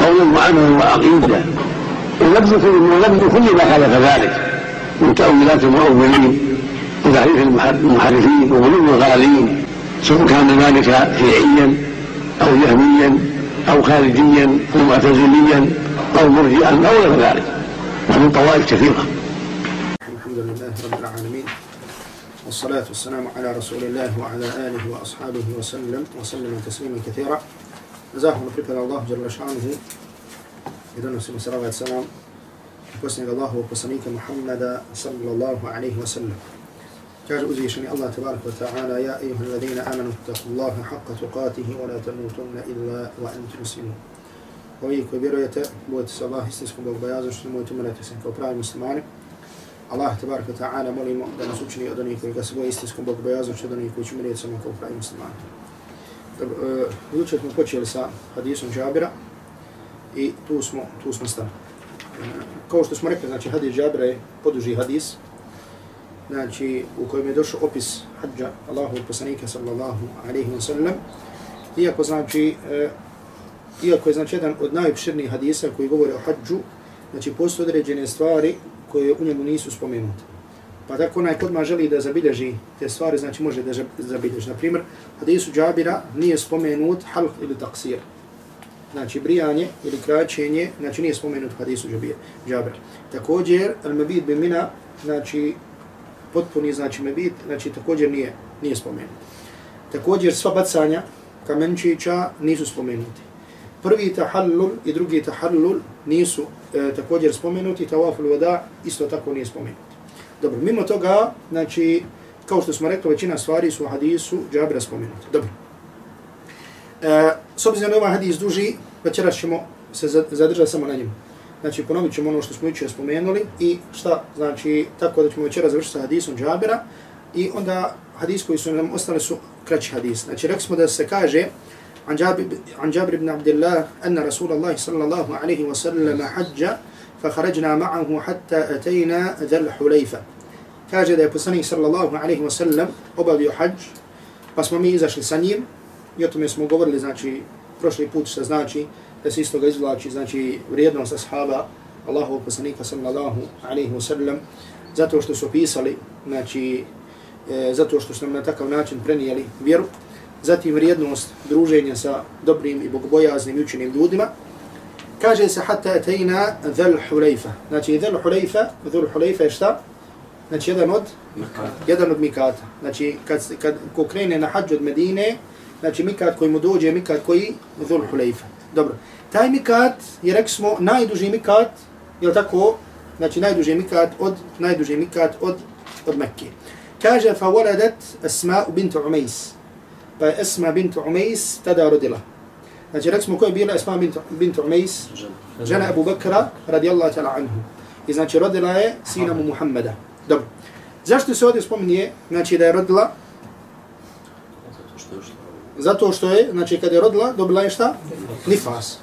قولا وعملا وعقيدة. ونبذ كل كل ما خالف ذلك. من تأويلات المؤولين وتحريف المحرفين وغلو الغالين سواء كان ذلك شيعيا أو جهميا أو خارجيا أو معتزليا أو مرجئا أو غير ذلك. ومن طوائف كثيرة. الحمد لله رب العالمين والصلاة والسلام على رسول الله وعلى آله وأصحابه وسلم وسلم تسليما كثيرا. Zahvalno pripada Allahu dželle i donosimo salavat selam posljednjeg Allahovog poslanika Muhammada sallallahu alaihi wa sallam. Kaže uzvišeni Allah tabaraka wa ta'ala Ja ejuha alladhina amanu taku Allaha haqqa tuqatihi wa la tamutunna illa wa antu muslimun. Ovi koji vjerujete, budete sa Allah istinskom bogobojazom što nemojte umirati se kao pravi muslimani. Allah tabaraka wa ta'ala molimo da nas učini od onih koji ga se boje istinskom bogobojazom što od onih koji će umirati se kao pravi muslimani. E, jučer smo počeli sa hadisom Džabira i tu smo, tu smo stali. E, kao što smo rekli, znači hadis Džabira je poduži hadis, znači u kojem je došao opis hađa Allahu poslanika sallallahu alaihi wa sallam, iako znači, e, iako je znači jedan od najopširnijih hadisa koji govore o hađu, znači postoje određene stvari koje u njemu nisu spomenute. Pa tako onaj kod ma želi da zabilježi te stvari, znači može da zabilježi. Na primjer, hadisu Džabira nije spomenut halq ili taksir. Znači, brijanje ili kraćenje, znači nije spomenut hadisu Džabira. Također, al-mabid bi mina, znači, potpuni, znači, mabid, znači, također nije, nije spomenut. Također, sva bacanja kamenčića nisu spomenuti. Prvi tahallul i drugi tahallul nisu e, također spomenuti, tawaful vada isto tako nije spomenut. Dobro, mimo toga, znači, kao što smo rekli, većina stvari su u hadisu Džabira spomenuti. Dobro. E, s obzirom na ovaj hadis duži, večeras ćemo se zadržati samo na njemu. Znači, ponovit ćemo ono što smo jučer spomenuli i šta, znači, tako da ćemo večeras završiti sa hadisom Džabira i onda hadis koji su nam ostali su kraći hadis. Znači, rekli smo da se kaže عن جابر, عن جابر بن عبد الله أن رسول الله صلى الله عليه وسلم حج فخرجنا معه حتى أتينا ذا الحليفة kaže da je poslanik sallallahu alaihi ve sellem obavio hađ, pa smo mi izašli sa njim i o tome smo govorili, znači, prošli put što znači da se isto ga izvlači, znači, vrijednost ashaba Allahov poslanika sallallahu alaihi ve sellem zato što su pisali, znači, e, zato što su nam na takav način prenijeli vjeru, zatim vrijednost druženja sa dobrim i bogobojaznim i učenim ljudima, kaže se hatta atayna dhul hulayfa. Znači dhul hulayfa dhul hulayfa je šta? Znači jedan od jedan od mikata. Znači kad kad ko krene na hadž od Medine znači mikat koji mu dođe mikat koji dhul hulayfa dobro. Taj mikat je reksmo najduži mikat je tako? Znači najduži mikat od najduži mikat od od Mekke. Kaže fa waladat asma bint umays. Pa asma bint umays tada rodila. Znači, rekli smo ko je bila Esma bint, bint Umejs, žena Abu Bakra, radijallahu ta'ala anhu. I znači, rodila je sina mu Muhammeda. Dobro. Zašto se ovdje spominje, znači, da je rodila? Zato što je, znači, kada je rodila, dobila je šta? Nifas.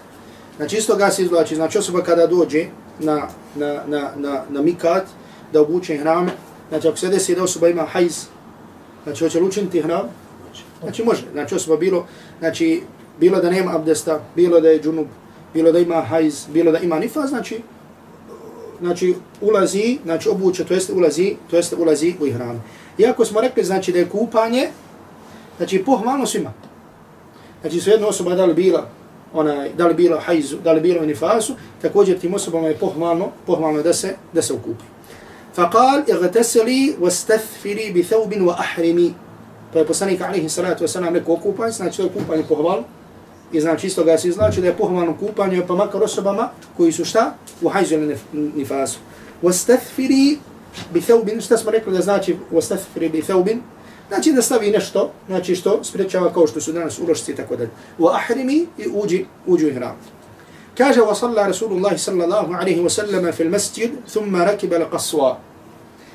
Znači, isto ga se izvlači. Znači, osoba kada dođe na, na, na, na, na mikat, da obuče hrame, znači, ako se desi da osoba ima hajz, znači, hoće li učiniti hram? Znači, može. Znači, osoba bilo, znači, bilo da nema abdesta, bilo da je džunub, bilo da ima hajz, bilo da ima nifa, znači, znači ulazi, znači obuče, to jeste ulazi, to jeste ulazi u ihram. Iako smo rekli, znači da je kupanje, znači pohvalno svima. Znači sve jedna osoba da li bila, onaj, da li bila hajzu, da li bila u nifasu, također tim osobama je pohvalno, pohvalno da se, da se ukupi. فقال اغتسلي واستثفري بثوب واحرمي Pa je poslanik alaihi salatu wasalam rekao okupanje, znači to je kupanje pohvalno, I znači isto ga se izlači da je pohvalno kupanje pa makar osobama koji su šta? U hajzu ili nifasu. Vastathfiri bi theubin, šta smo rekli da znači vastathfiri bi theubin? Znači da stavi nešto, znači što sprečava kao što su danas ulošci i tako dalje. Wa ahrimi i uđi, uđi u hram. Kaže, wa salla Rasulullah sallallahu alaihi wa sallama fil masjid, thumma rakiba la qaswa.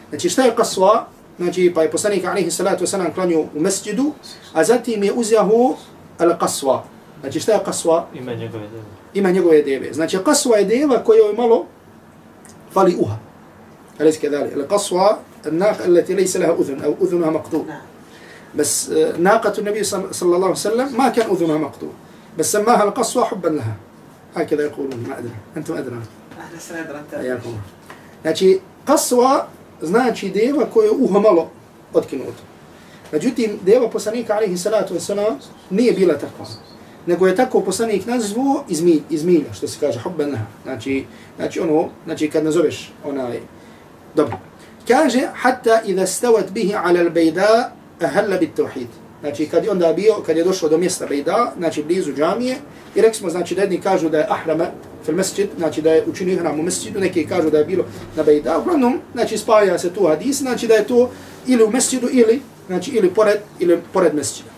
Znači šta je qaswa? Znači pa je poslanik alaihi salatu wa sallam klanio u masjidu, a zatim je uzjahu al qaswa. Znači šta je qaswa? Ima njegove deve. Ima njegove deve. Znači qaswa je deva koja je malo fali uha. أليس كذلك؟ القصوى الناقة التي ليس لها أذن أو أذنها مقطوع بس ناقة النبي صلى الله عليه وسلم ما كان أذنها مقطوع بس سماها القصوى حبا لها هكذا يقولون ما أدري أنتم أدرى حياكم Znači, kasva znači deva koje je uho malo otkinuto. Međutim, deva poslanika, alaihi salatu wasalam, nije bila takva. Nego je tako poslanik nazvao iz, mi, iz milja, što se kaže, hubbenaha. Znači, znači ono, znači kad nazoveš onaj, dobro. Kaže, hatta idha stavat bihi ala al-bejda, ahalla bit tawhid. Znači, kad je onda bio, kad je došao do mjesta Bejda, znači blizu džamije, i rekli smo, znači, da jedni kažu da je ahrama fil mesjid, znači da je učinio ihram u mesjidu, neki kažu da je bilo na Bejda, uglavnom, znači, spaja se tu hadis, znači da je to ili u mesjidu, ili, znači, ili pored, ili pored mesjida.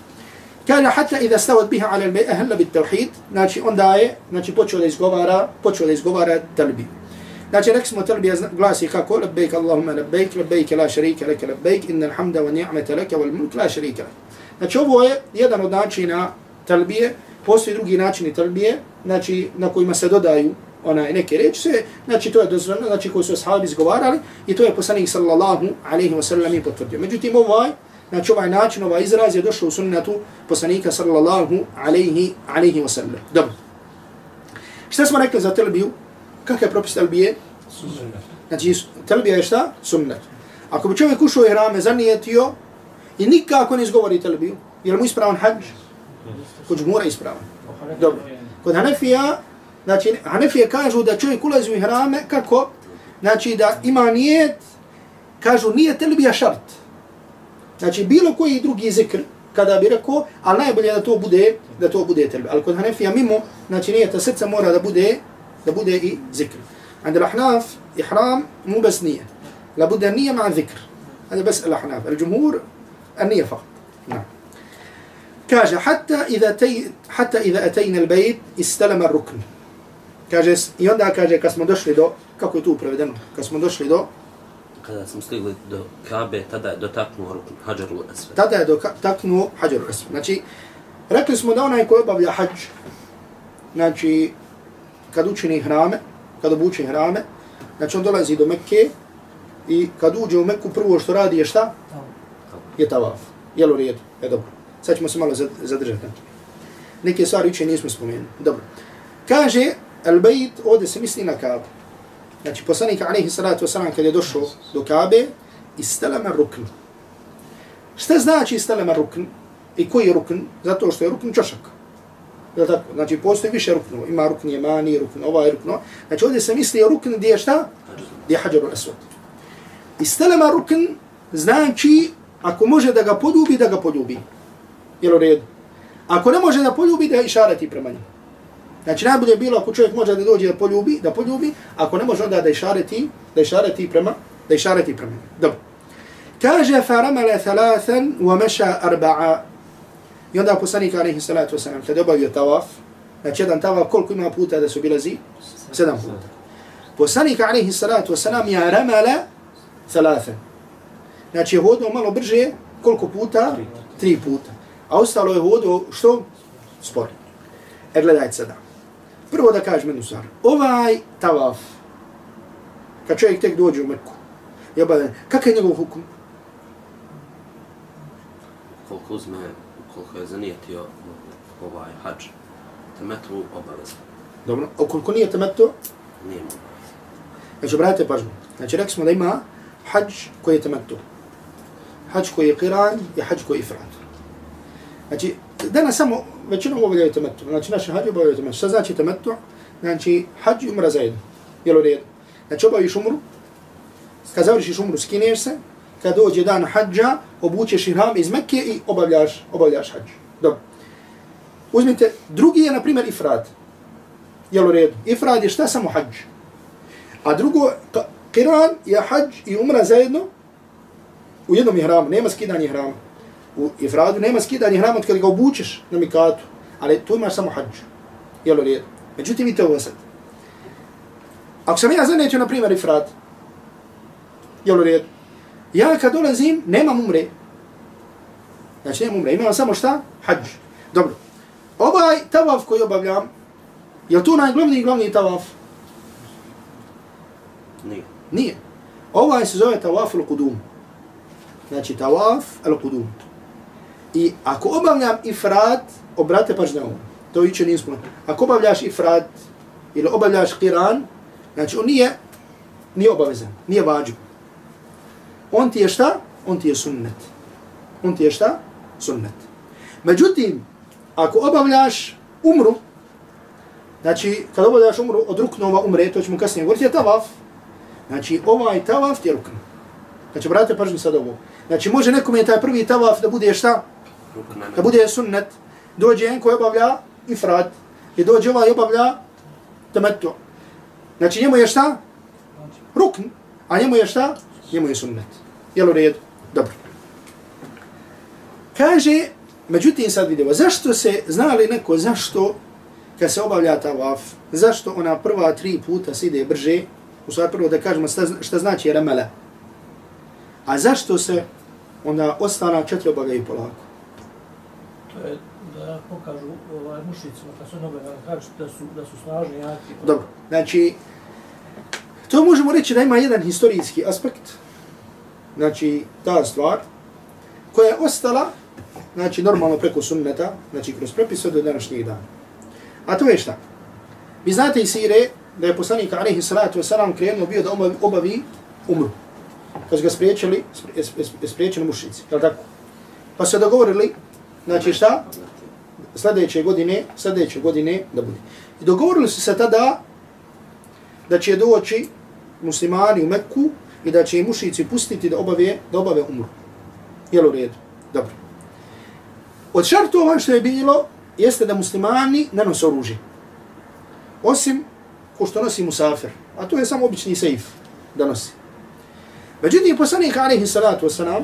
Kaže, hatta idha stavat biha ala al-bejda, ahalla bit tawhid, znači, onda je, znači, počeo da izgovara, počeo da izgovara talbiju. Znači, rekli smo talbija glasi kako, labbaik Allahumma labbaik, labbaik la šarika laka labbaik, innal hamda wa ni'mata lak wal mulk la sharika laka. Znači, ovo je jedan od načina talbije, postoji drugi načini talbije, znači, na kojima se dodaju onaj neke reči se, znači to je dozvoljeno, znači koji su ashabi izgovarali i to je poslanik sallallahu alejhi ve sellem i potvrdio. Međutim, ovaj, znači ovaj način, ovaj izraz je došao u sunnetu poslanika sallallahu alaihi, alaihi wa sallam. Dobro. Šta smo rekli za telbiju? Kakav je propis talbije? Znači, telbija je šta? Sunnet. Ako bi čovjek ušao i hrame, zanijetio i nikako ne izgovori telbiju, je li mu ispravan hađ? Kod žmura ispravan. Dobro. Kod Hanefija, znači, Hanefije kažu da čovjek ulazi u hrame, kako? Znači, da ima nijet, kažu, nije telbija šart. Znači, bilo koji drugi zikr, kada bi rekao, ali najbolje da to bude, da to bude talbija. Ali kod Hanefija mimo, znači, nijeta srca mora da bude da bude i zikr. عند الأحناف إحرام مو بس نية لابد النية مع الذكر هذا بس الأحناف الجمهور النية فقط نعم كاجة حتى إذا تي حتى إذا أتينا البيت استلم الركن كاجة يوندا كاجة كاسمو دوشلي دو tu prevedeno? Kad smo došli do... Kada smo stigli do Kabe, tada je dotaknuo rukn Hadžaru Esve. Tada je dotaknuo Hadžaru Esve. Znači, rekli smo da onaj koji obavlja hađ, znači, kad učini hrame, kad obuče hrame, znači on dolazi do Mekke i kad uđe u Mekku prvo što radi je šta? Je tavaf. Jel u redu? Je dobro. Sad ćemo se malo zadržati. Neke stvari uče nismo spomenuli. Dobro. Kaže, al bejt ovdje se misli na Kabe. Znači, poslanik alaihi salatu wasalam kad je došao do Kabe, istalama rukn. Šta znači istalama rukn? I koji je rukn? Zato što je rukn čošak. Je tako? Znači, postoji više ruknova. Ima rukn jemani, rukn ovaj, rukn ovaj. Znači, ovdje se misli rukn gdje je šta? Gdje je hađaru aswad. Istalama rukn znači, ako može da ga poljubi, da ga poljubi. Jel u redu? Ako ne može da poljubi, da išarati prema njemu. Znači, najbolje je bilo ako čovjek može da dođe da poljubi, da poljubi, ako ne može onda da išarati, da išarati prema, da išarati prema. Dobro. Kaže, faramale thalathan wa meša arba'a I onda poslanik alaihi salatu wasalam, kada obavio tawaf, znači jedan tawaf, koliko ima puta da su bilazi? Sedam puta. Poslanik alaihi salatu wasalam je ramala thalatha. Znači je hodio malo brže, koliko puta? Tri puta. A ostalo je hodio što? Spor. E gledajte sada. Prvo da kažem jednu stvar. Ovaj tawaf, kad čovjek tek dođe u Meku, je obavljen, kakav je njegov hukum? Koliko uzme koliko je zanijetio ovaj hađ, temetu obavezno. Dobro, a koliko nije temetu? Nije obavezno. Znači, obratite pažnju. Znači, rekli smo da ima hađ koji je temetu. Hađ koji je qiran i hađ koji je ifrad. Znači, danas samo većinom obavljaju temetu. Znači, naši hađi obavljaju temetu. Šta znači temetu? Znači, hađ i umra zajedno. Jel u redu? Znači, obaviš umru, kad završiš umru, skineš se, kad dođe dan hađa, obučeš ihram iz Mekke i obavljaš, obavljaš hađ. Dobro. Uzmite, drugi je, na primjer, ifrad. Jel u redu? Ifrad je šta? Samo hađ. A drugo, kiran je hađ i umra zajedno u jednom ihramu. Nema skidanja ihrama. U ifradu nema skidanje ihrama kada ga obučeš na mikatu. Ali tu imaš samo hađ. Jel u redu? Međutim, vidite ovo sad. Ako sam ja zanetio, na primjer, ifrat, jel u redu? Ja kad dolazim, nemam umre. Znači, nemam umre. Imam samo šta? Hadž. Dobro. Ovaj tavaf koji obavljam, je li tu najglavniji glavni tavaf? Nije. Nije. Ovaj se zove tawaf al-qudum. Znači tawaf al-qudum. I ako obavljam ifrat, obrate pažnje ovo. To iće nije spuno. Ako obavljaš ifrat ili obavljaš qiran, znači on nije, nije obavezan, nije vađu. On ti je šta? On ti je sunnet. On ti je šta? Sunnet. Međutim, ako obavljaš umru, znači kad obavljaš umru od ruknova umre, to ćemo kasnije govoriti, je tavaf, Znači, ovaj tavaf ti je rukn. Znači, brate, pažnju sad ovo. Znači, može nekom je taj prvi tavaf da bude šta? Da bude sunnet. Dođe jedan koji obavlja ifrat. I dođe ovaj obavlja temetu. Znači, njemu je šta? Rukn. A njemu je šta? Njemu je sunnet. Jel u redu? Dobro. Kaže, međutim sad vidimo, zašto se, zna li neko zašto kad se obavlja tavaf, zašto ona prva tri puta se ide brže, u stvari prvo da kažemo šta, šta znači remele. A zašto se onda ostala četiri obavljaju polako? To je da pokažu ovaj mušicima, kad su nobe kažu da su, da su snažni, jaki. Dobro, znači, to možemo reći da ima jedan historijski aspekt, znači, ta stvar, koja je ostala, znači, normalno preko sunneta, znači, kroz prepise do današnjih dana. A to je šta? Vi znate i sire, da je poslanik alaihi salatu wasalam krenuo bio da obavi, umru. Kad su ga spriječili, spriječili mušici, jel tako? Pa se dogovorili, znači šta? Sljedeće godine, sljedeće godine da bude. I dogovorili su se tada da će doći muslimani u Mekku i da će i mušici pustiti da obave, da obave umru. Jel u redu? Dobro. Od šartova što je bilo, jeste da muslimani ne nose oružje. Osim ko što nosi musafir. A to je samo obični sejf da nosi. Međutim, poslanik alaihi salatu wasalam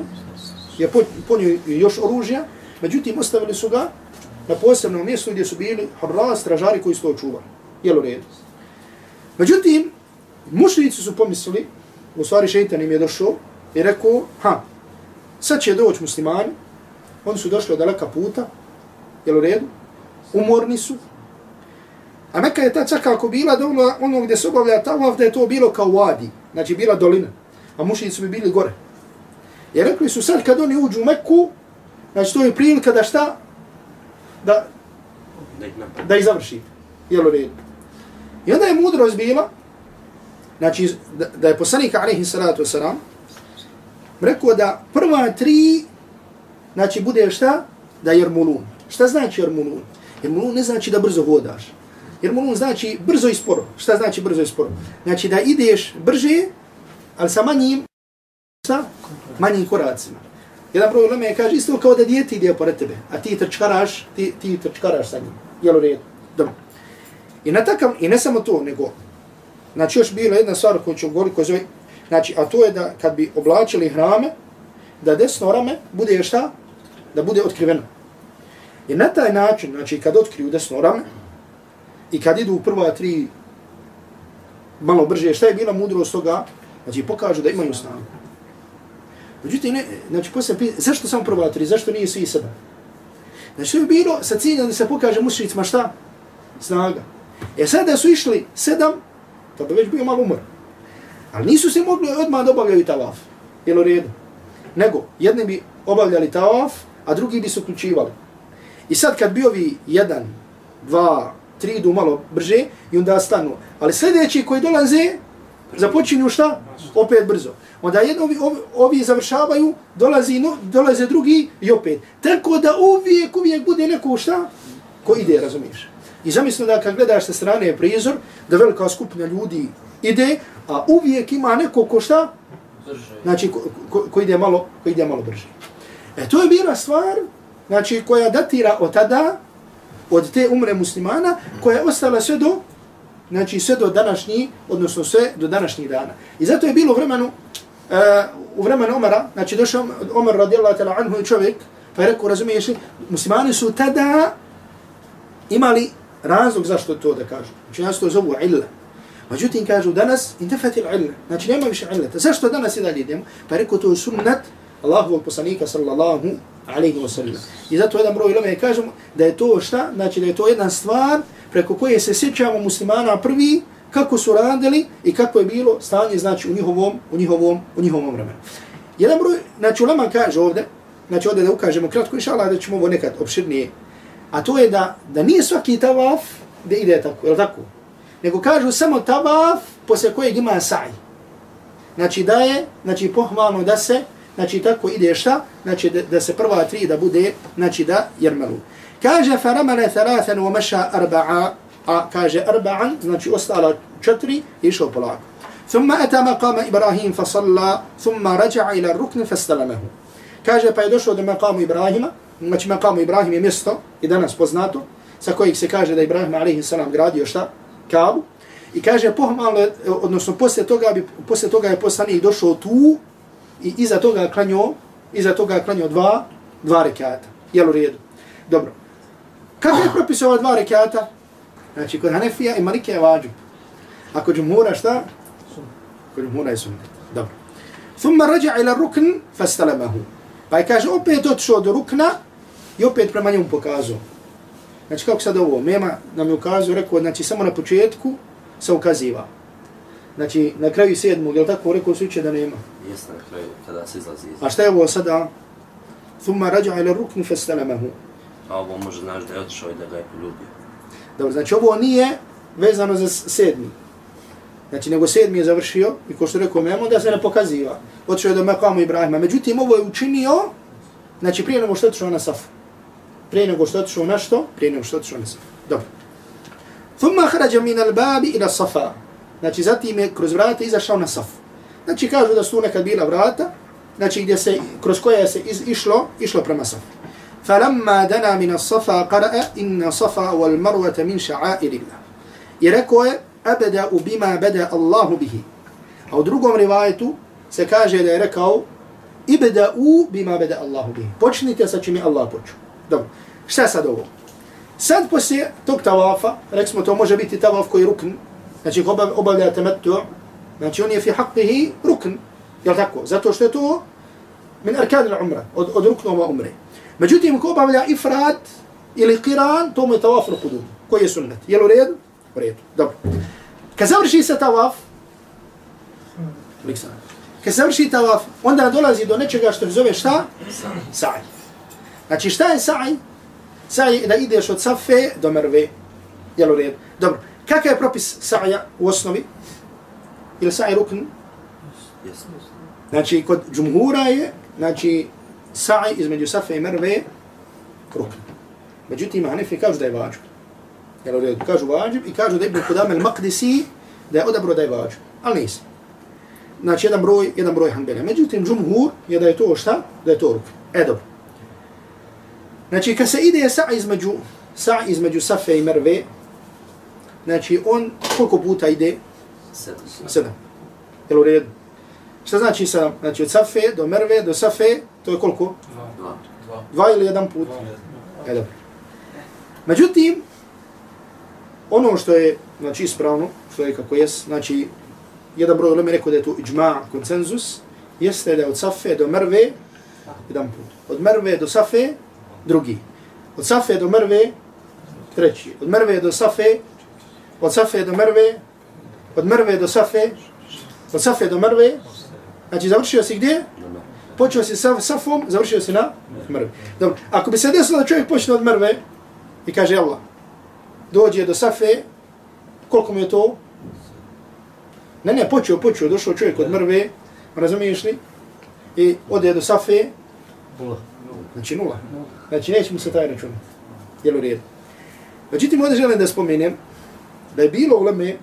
je ponio još oružja, međutim, ostavili su ga na posebnom mjestu gdje su bili hrla stražari koji su to čuvali. Jel u redu. Međutim, mušnici su pomislili, u stvari šeitan im je došao i rekao, ha, sad će doći muslimani, oni su došli od daleka puta, jel u redu, umorni su, A Meka je ta čak bila dovoljno ono gdje se obavlja tavaf da je to bilo kao vadi, znači bila dolina, a mušnici bi bili gore. I rekli su sad kad oni uđu u Meku, znači to je prilika da šta? Da, da ih završi. Jel u redu. I onda je mudrost bila, znači da, da je poslanik alaihi salatu wasalam, rekao da prva tri, znači bude šta? Da je jermulun. Šta znači jermulun? Jermulun ne znači da brzo hodaš. Jer mulun znači brzo i sporo. Šta znači brzo i sporo? Znači da ideš brže, ali sa manjim, sa manjim koracima. Jedan broj ulema je kaže isto kao da dijete ide pored tebe, a ti trčkaraš, ti, ti trčkaraš sa njim. Jel u redu? Dobro. I, na takav, I ne samo to, nego, znači još bila jedna stvar koju ću govoriti, koja zove, znači, a to je da kad bi oblačili hrame, da desno rame bude šta? Da bude otkriveno. I na taj način, znači kad otkriju desno rame, I kad idu u prva tri malo brže, šta je bila mudrost toga? Znači, pokažu da imaju snagu. Međutim, ne, znači, poslije pita, zašto samo probatori, zašto nije svi sada? Znači, to je bilo sa ciljem da se pokaže mušicima šta? Snaga. E sad da su išli sedam, to bi već bio malo umor. Ali nisu se mogli odmah da obavljaju tavaf. Jel u redu? Nego, jedni bi obavljali tavaf, a drugi bi se uključivali. I sad kad bi ovi jedan, dva, tri idu malo brže i onda stanu. Ali sljedeći koji dolaze, započinju šta? Opet brzo. Onda jedno ovi, ovi, ovi završavaju, dolazi, no, dolaze drugi i opet. Tako da uvijek, uvijek bude neko šta? Ko ide, razumiješ? I zamislimo da kad gledaš sa strane prizor, da velika skupina ljudi ide, a uvijek ima neko ko šta? Znači, ko, ko, ko, ide malo, ko ide malo brže. E, to je bila stvar, znači, koja datira od tada, od te umre muslimana koja je ostala sve do znači sve do današnji odnosno sve do današnjih dana. I zato je bilo u vremenu uh, u vremenu Omara, znači došao Omar radijallahu ta'ala anhu i čovjek, pa je rekao, razumiješ li, muslimani su tada imali razlog zašto to da kažu. Znači nas to zovu illa. Međutim, kažu danas, intefat illa. Znači, nema više illata. Zašto danas i dalje idemo? Pa rekao, to je sunnet Allahovog poslanika, sallallahu alaihi wa sallam. I zato jedan broj ilome kažemo da je to šta? Znači, da je to jedna stvar preko koje se sjećamo muslimana prvi, kako su radili i kako je bilo stanje, znači, u njihovom, u njihovom, u njihovom vremenu. Jedan broj, znači, ulema kaže ovdje, znači, ovdje da ukažemo kratko, inshallah da ćemo ovo nekad opširnije, a to je da, da nije svaki tavaf da ide tako, je tako? nego kažu samo tavaf posle kojeg ima saj. Znači da je, znači pohvalno da se, znači tako ide šta, znači da, da se prva tri da bude, znači da jermelu. Kaže faramale thalasan wa masha arba'a. A kaže arba'an, znači ostala četiri, išao polako. Thumma ata maqama Ibrahim fa salla, thumma raja'a ila rukn fa stalamahu. Kaže pa je došao do maqamu Ibrahima, znači maqamu Ibrahim je mjesto i danas poznato, sa kojeg se kaže da Ibrahim a.s. gradio šta? Kaabu. I kaže pohmalo, odnosno poslije toga, bi, poslije toga je poslanik došao tu i iza toga klanio, iza toga klanio dva, dva rekata. Jel u redu? Dobro. Kako je propisao ova dva rekata? Znači, kod Hanefija i Malike je vađu. A kod Džumhura šta? Kod Džumhura je sunnet. Dobro. Thumma rađa ila rukn fastalamahu. Pa je kaže, opet otišao do rukna i opet prema njemu pokazao. Znači kako sad ovo, Mema nam je ukazao, rekao, znači samo na početku se ukaziva. Znači na kraju sedmog, je li tako rekao suče da nema? Jeste na kraju, kada se izlazi iz... A šta je ovo sada? Thumma rađa ila ruknu fastalamahu. A ovo može znaš da je otišao i da ga je poljubio. Dobro, znači ovo nije vezano za sedmi. Znači, nego sedmi je završio i ko što rekao Memo, da se ne pokaziva. Otišao je do Mekamu Ibrahima. Međutim, ovo je učinio, znači prije nego što otišao na safu prije nego što otišao na što? Prije nego što otišao na Safu. Dobro. Thumma kharaja min al-babi ila safa. Znači zatim je kroz vrata izašao na safu. Znači kažu da su nekad bila vrata, znači gdje se kroz koje se iz, išlo, išlo prema safu. فلما دنا من الصفا قرأ إن صفا والمروة من شعائر الله. يركو أبدأ بما بدأ الله به. أو درقم رواية سكاجة يركو ابدأوا بما بدأ الله به. بوشني تسا چمي الله بوش دو شتا سد ovo سد بسي توك توافا. ركسمو تو موجه بيتي تواف كوي ركن. نحن قبا قبا لا تمتع نحن في حقه ركن. يلتاكو زاتو شتو من أركان العمرة. أدركنو ما أمره Međutim, ko obavlja ifrat ili qiran, to mu je tavaf rukudum, koji je sunnet. Jel u redu? U redu. Dobro. Kad završi se tavaf, kad završi tavaf, onda dolazi do nečega što se zove šta? Sa'aj. Znači šta je? Sa'aj je da ideš od safe do merve. Jel u redu? Dobro. Kakav je propis sa'aja u osnovi? Ili sa'aj rukn? Znači kod džumhura je, znači sa'aj između safe i merve rukn. Međutim, Hanefi kažu da je vađu. Jel u redu? Kažu vađu i kažu da je Ibn Qudam al-Maqdisi da je odabro da je vađu. Ali nisi. Znači jedan broj, jedan broj hanbelja. Međutim, džumhur je da je to šta? Da je to rukn. E dobro. Znači, kad se ide sa između, sa između Safe i Merve, znači, on koliko puta ide? Sedam. Sedam. Jel u redu? Šta znači sa, znači, od Safe do Merve do Safe, to je koliko? Dva. Dva. Dva ili jedan put? E, dobro. Međutim, ono što je, znači, ispravno, što je kako jes, znači, jedan broj ulema rekao da je to iđma, konsenzus, jeste da je od Safe do Merve, jedan put. Od Merve do Safe, drugi. Od Safe do Merve, treći. Od Merve do Safe, od Safe do Merve, od Merve do Safe, od Safe do Merve, znači završio si gdje? Počeo si sa Safom, završio si na Merve. Dobro, ako bi se desilo da čovjek počne od Merve i kaže Allah, dođe do Safe, koliko mu je to? Ne, ne, počeo, počeo, došao čovjek od Merve, razumiješ li? I ode do Safe, znači nula. Znači, neće mu se taj račun. Jel u redu? Međutim, ovdje želim da spomenem da je bilo uleme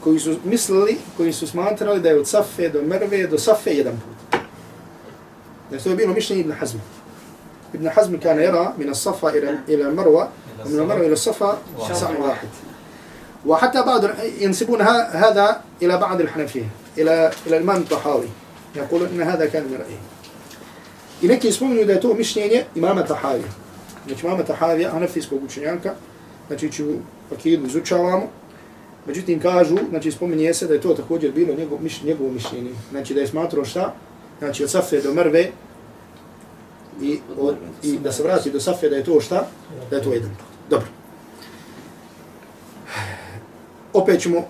koji su mislili, koji su smatrali da je od Safe do Merve do Safe jedan put. يعني يستوي مش ابن حزم. ابن حزم كان يرى من الصفا إلى إلى المروة ومن المروة إلى الصفا شاسع واحد. وحتى بعض ينسبون هذا إلى بعض الحنفية إلى إلى الإمام الطحاوي. يقول إن هذا كان من رأيه. إنك يسمون يدا تو مش نيني إمام التحاوي إنك إمام التحاوي أنا في سبوق شنيانكا znači ću akid izučavamo međutim kažu znači spomeni se da je to također bilo njegovo mišljenje njegovo mišljenje znači da je smatrao šta Znači od Safe do Merve i, od, i da se vrati do Safe da je to šta? Da je to jedan put. Dobro. Opet ćemo uh,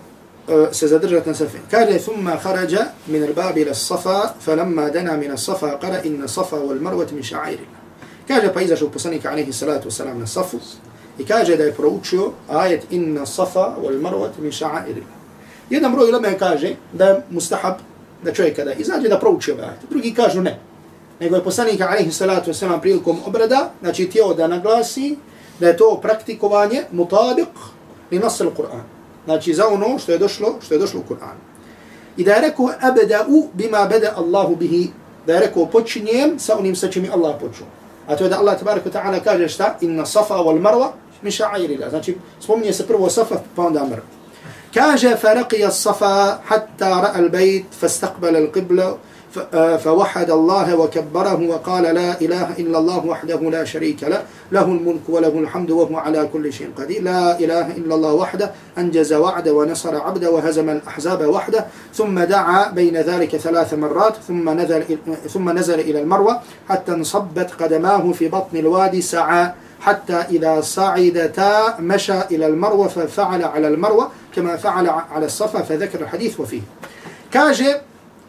se zadržati na Safe. Kaže, thumma kharaja min al-babi ila safa falamma dana min as-safa qara inna safa wal marwat min sha'airina. Kaže, pa izašao poslanika alaihi salatu wasalam na Safu i kaže da je proučio ajet inna safa wal marwat min sha'airina. Jedan broj ulema kaže da je mustahab da čovjek kada izađe da prouči ovaj ove ajete. Drugi kažu ne. Nego je poslanik alaihi salatu wasalam prilikom obrada, znači tijelo da naglasi da je to praktikovanje mutabik li nasr Kur'an. Znači za ono što je došlo, što je došlo u Kur'an. I da je rekao abeda'u bima bada Allahu bihi, da je rekao počinjem sa onim sa čim je Allah počuo. A to je da Allah tabaraka ta'ala kaže šta? Inna safa wal marwa min sha'airi Znači spominje se prvo safa pa onda marwa. كاج فرقي الصفا حتى رأى البيت فاستقبل القبلة فوحد الله وكبره وقال لا إله إلا الله وحده لا شريك له له الملك وله الحمد وهو على كل شيء قدير. لا إله إلا الله وحده أنجز وعده ونصر عبده وهزم الأحزاب وحده ثم دعا بين ذلك ثلاث مرات ثم نزل ثم نزل إلى المروة حتى انصبت قدماه في بطن الوادي سعى حتى إذا صعدتا مشى إلى المروة ففعل على المروة. كما فعل على الصفا فذكر الحديث وفيه كاجي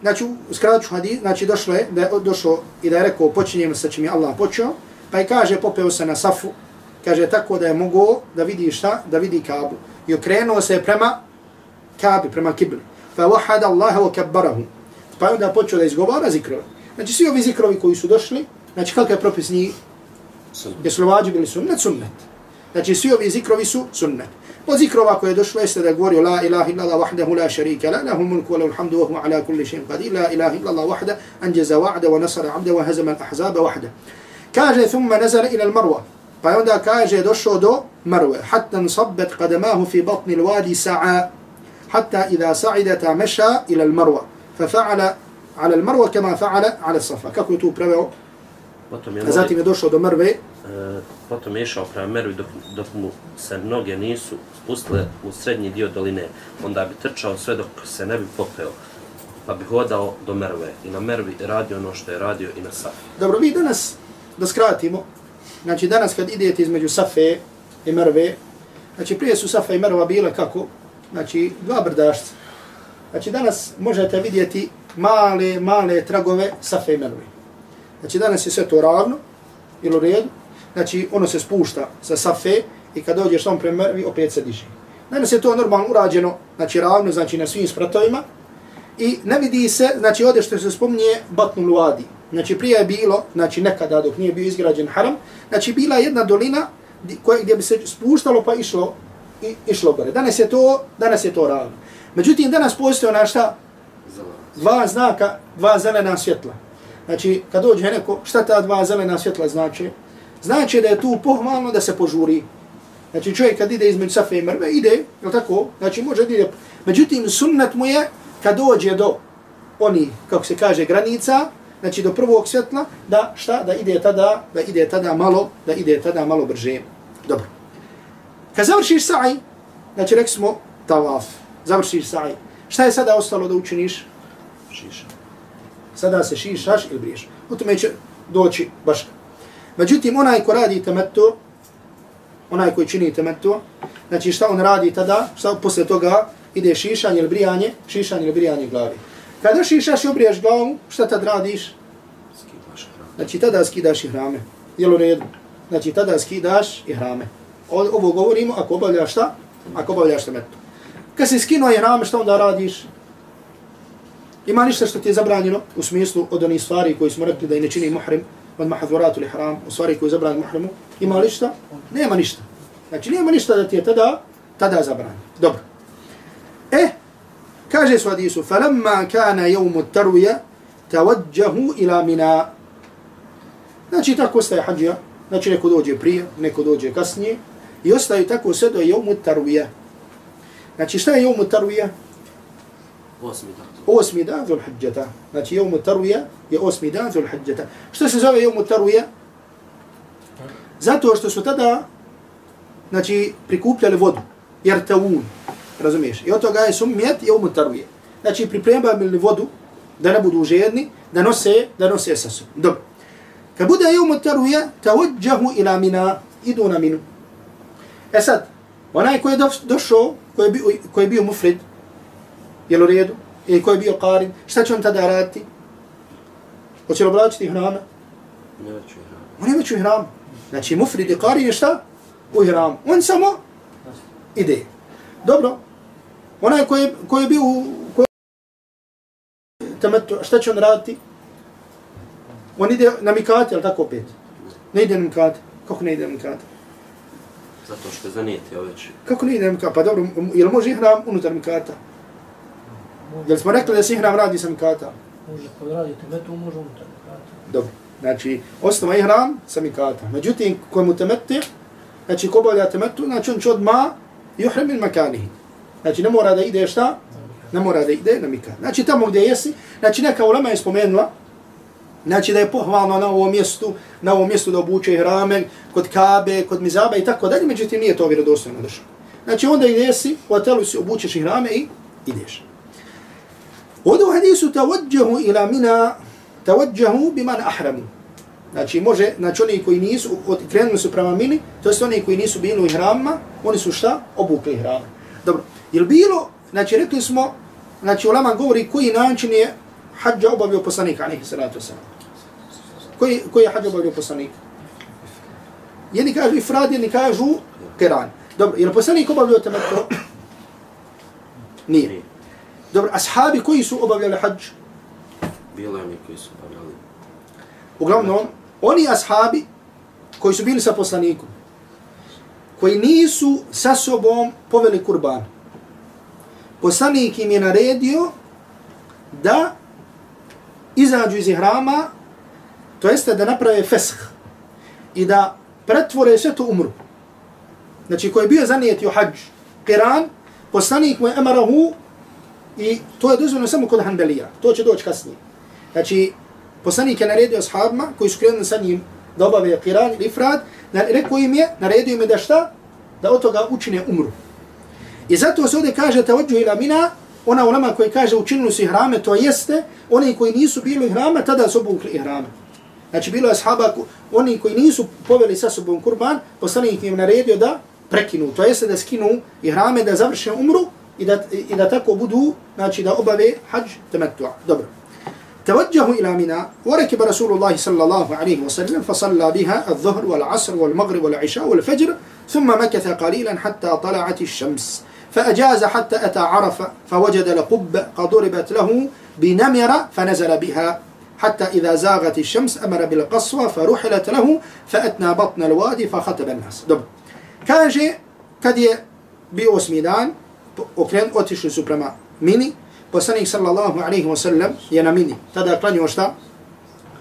znači skratit ću hadis, znači došlo je, da je došlo i da je rekao počinjem sa čim je Allah počeo, pa je kaže popeo se na safu, kaže tako da je mogao da vidi šta, da vidi Kabu. I okrenuo se prema Kabi, prema Kibli. Fa wahada Allaha wa kabbarahu. Pa je onda počeo da izgovara zikrove. Znači svi ovi zikrovi koji su došli, znači kakav je propis njih? Jesu li vađi bili sunnet? Sunnet. Znači svi ovi zikrovi su sunnet. Od zikrova koje je došlo jeste da je govorio La ilaha illallah wahdahu la sharika la, lahu mulku wa lahu alhamdu wa huwa ala kulli shay'in qadir, la ilaha illallah wahda, anjaza wa'da wa nasara 'abda wa hazama al-ahzaba wahda. Kaže thumma nazara ila al-marwa. Pa je onda kaže došao do Marwe, hatta nsabbat qadamahu fi batni al-wadi sa'a, hatta idha sa'idata masha ila al-marwa. Fa fa'ala ala al-marwa kama fa'ala ala as-safa. Kako je preveo? Zatim je došao do Marve, E, potom je išao prema Mervi dok, dok mu se noge nisu spustile u srednji dio doline. Onda bi trčao sve dok se ne bi popeo. Pa bi hodao do Merve i na Mervi radio ono što je radio i na Safi. Dobro, vi danas, da skratimo, znači danas kad idete između Safe i Merve, znači prije su Safa i Merva bile kako? Znači dva brdašca. Znači danas možete vidjeti male, male tragove Safe i Merve. Znači danas je sve to ravno, ili u redu, znači ono se spušta sa safe i kad dođeš tom prema mrvi, opet se diže. Danas je to normalno urađeno, znači ravno, znači na svim spratovima i ne vidi se, znači ovdje što se spominje Batnu Luadi. Znači prije je bilo, znači nekada dok nije bio izgrađen haram, znači bila jedna dolina koje, gdje bi se spuštalo pa išlo, i, išlo gore. Danas je to, danas je to ravno. Međutim, danas postoje ona šta? Dva znaka, dva zelena svjetla. Znači, kad dođe neko, šta ta dva zelena svjetla znači? znači da je tu pohvalno da se požuri. Znači čovjek kad ide između Safe i Mrve, ide, je tako? Znači može da ide. Međutim, sunnet mu je kad dođe do oni, kako se kaže, granica, znači do prvog svjetla, da šta? Da ide tada, da ide tada malo, da ide tada malo brže. Dobro. Kad završiš sa'aj, znači rekli smo tawaf, završiš sa'aj. Šta je sada ostalo da učiniš? Šiša. Sada se šišaš ili briješ. U tome će doći baš Međutim, onaj ko radi temetu, onaj koji čini temetu, znači šta on radi tada, šta posle toga ide šišanje ili brijanje, šišanje ili brijanje glavi. Kada šišaš i obriješ glavu, šta tad radiš? Znači tada skidaš i hrame. Jel u redu? Znači tada skidaš i hrame. Ovo govorimo ako obavljaš šta? Ako obavljaš temetu. Kad si skinuo i hrame, šta onda radiš? Ima ništa što ti je zabranjeno u smislu od onih stvari koji smo rekli da i ne čini muhrim, od mahaduratu ili haram, u stvari koji je zabran muhrimu, ima li šta? Nema ništa. Znači, nema ništa da ti je tada, tada zabran. Dobro. E, kaže su hadisu, فَلَمَّا كَانَ يَوْمُ التَّرْوِيَ تَوَجَّهُ إِلَى مِنَا Znači, tako ostaje hađija. Znači, neko dođe prije, neko dođe kasnije. I ostaje tako sve do يَوْمُ التَّرْوِيَ. Znači, šta je يَوْمُ التَّرْوِيَ? Osmi dan. Osmi dan Dhul Znači, jevmu tarvija je osmi dan Dhul Hidjata. Što se zove jevmu tarvija? Zato što su tada znači, prikupljali vodu. Jer taun. razumiješ? I od toga je sumjet i umutaruje. Znači, pripremaju vodu, da ne budu žedni, da nose, da nose sa sobom. Dobro. Kad bude jevmu taruje, tavodjahu ila mina, idu na minu. E sad, onaj koji je došao, koji je bio, koji je bio mufrid, je u redu, i koji je bio qarin, šta će on tada raditi? Hoće li oblačiti hrame? Ne već. On je već u hramu. Znači, mufrid i qarin je šta? U hramu. On samo ide. Dobro. Onaj koji, je, koji je bio u koji temetu, šta će on raditi? On ide na mikate, ali tako opet? Ne ide na mikate. Kako ne ide na mikate? Zato što je zanijetio već. Kako ne ide na mikate? Pa dobro, jel može ihram unutar mikata? Jel smo rekli da se ihram radi sa mikata? Može kod radite metu, može unutar kata. Dobro. Znači, osnova ihram sa mikata. Međutim, ko mu temete, znači ko obavlja temetu, znači on će odmah juhrim il makanihi. Znači, ne mora da ide šta? Ne mora da ide na mikat. Znači, tamo gdje jesi, znači neka ulema je spomenula, znači da je pohvalno na ovom mjestu, na ovom mjestu da obuče hrame, kod Kabe, kod Mizaba i tako dalje, međutim nije to vjerodostojno došlo. Znači onda i jesi, u hotelu si obučeš hrame i ideš. Ovdje u hadisu tawajjahu ila mina, tawajjahu biman ahramu. Znači može, znači oni koji nisu, krenuli su prema mini, to jest oni koji nisu bili u hramama, oni su šta? Obukli hrame. Dobro, jel bilo, znači rekli smo, znači ulama govori koji način je hađa obavio poslanik, alaihi salatu wasalam. Koji, koji je hađa obavio poslanik? Jedni kažu ifrad, jedni kažu kiran. Dobro, je li poslanik obavio temeto? Nije. Dobro, ashabi koji su obavljali hađ? Bilo je oni koji su obavljali. Uglavnom, oni ashabi koji su bili sa poslanikom, koji nisu sa sobom poveli kurban, poslanik im je naredio da izađu iz ihrama, to jeste da naprave fesh i da pretvore sve to umru. Znači, koji je bio zanijetio hađ, Kiran, poslanik mu je emarahu i to je dozvoljeno samo kod Hanbelija. To će doći kasnije. Znači, poslanik je naredio ashabima koji su krenuli sa njim da obave Kiran ili Ifrad, rekao im je, naredio im je da šta? Da od toga učine umru. I zato se ovdje kaže taođu ila mina, ona ulama koji kaže učinili su ihrame, to jeste, oni koji nisu bili ihrame, tada su obukli ihrame. Znači bilo je ashaba, oni koji nisu poveli sa sobom kurban, poslanik im naredio da prekinu, to jeste da skinu ihrame, da završe umru i da, i da tako budu, znači da obave hađ temetua. Dobro. توجهوا إلى منى وركب رسول الله صلى الله عليه وسلم فصلى بها الظهر والعصر والمغرب والعشاء والفجر ثم مكث قليلا حتى طلعت الشمس فأجاز حتى أتى عرفة فوجد لقب ضربت له بنمرة فنزل بها حتى إذا زاغت الشمس أمر بالقصوى فرحلت له فأتنى بطن الوادي فخطب الناس دب كاجي كدي بيوسمي دان okren, otišli su prema Mini, poslanik sallallahu alaihi wa sallam je na Mini. Tada klanio šta?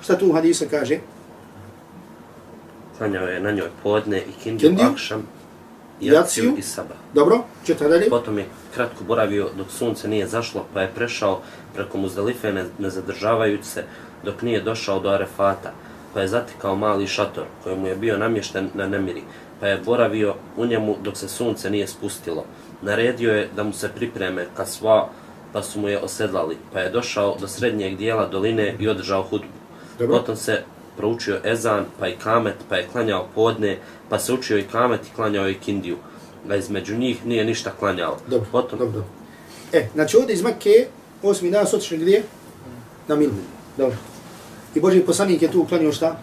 Šta tu hadisa kaže? Klanjao je na njoj podne i kindiju, Kindiju, akšam, jaciju i saba. Dobro, četa dalje. Potom je kratko boravio dok sunce nije zašlo, pa je prešao preko Muzdalife ne, ne zadržavajući se dok nije došao do Arefata, pa je zatikao mali šator koji mu je bio namješten na nemiri, pa je boravio u njemu dok se sunce nije spustilo. Naredio je da mu se pripreme kasva, pa su mu je osedlali, pa je došao do srednjeg dijela doline i održao hudbu. Dobro. Potom se proučio ezan, pa i kamet, pa je klanjao podne, pa se učio i kamet i klanjao i kindiju. A između njih nije ništa klanjao. Dobro, Potom, dobro. E, znači ovdje iz Mekke, osmi dan su otišli gdje? Na Minu. Dobro. I Boži poslanik je tu uklanio šta?